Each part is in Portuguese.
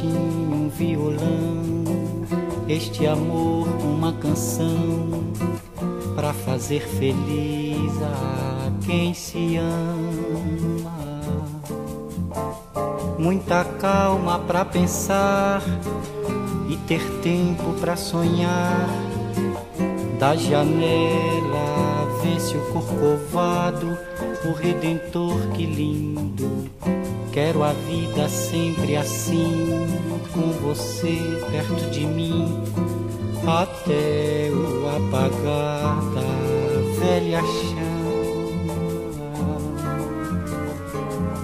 tinha um violão, este amor uma canção para fazer feliz a quem se ama. Muita calma para pensar e ter tempo para sonhar da janela o corcovado, o redentor que lindo. Quero a vida sempre assim, com você perto de mim, até o apagar da velha chama.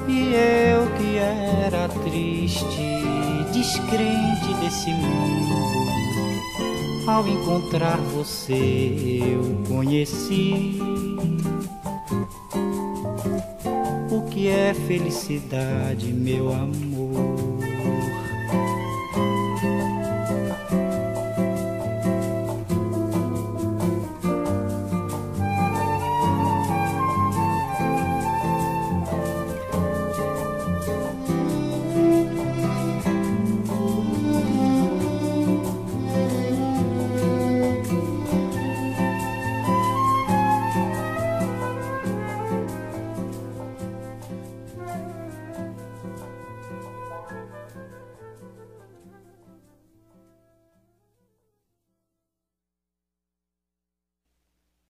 E eu que era triste, descrente desse mundo, ao encontrar você eu conheci o que é felicidade, meu amor.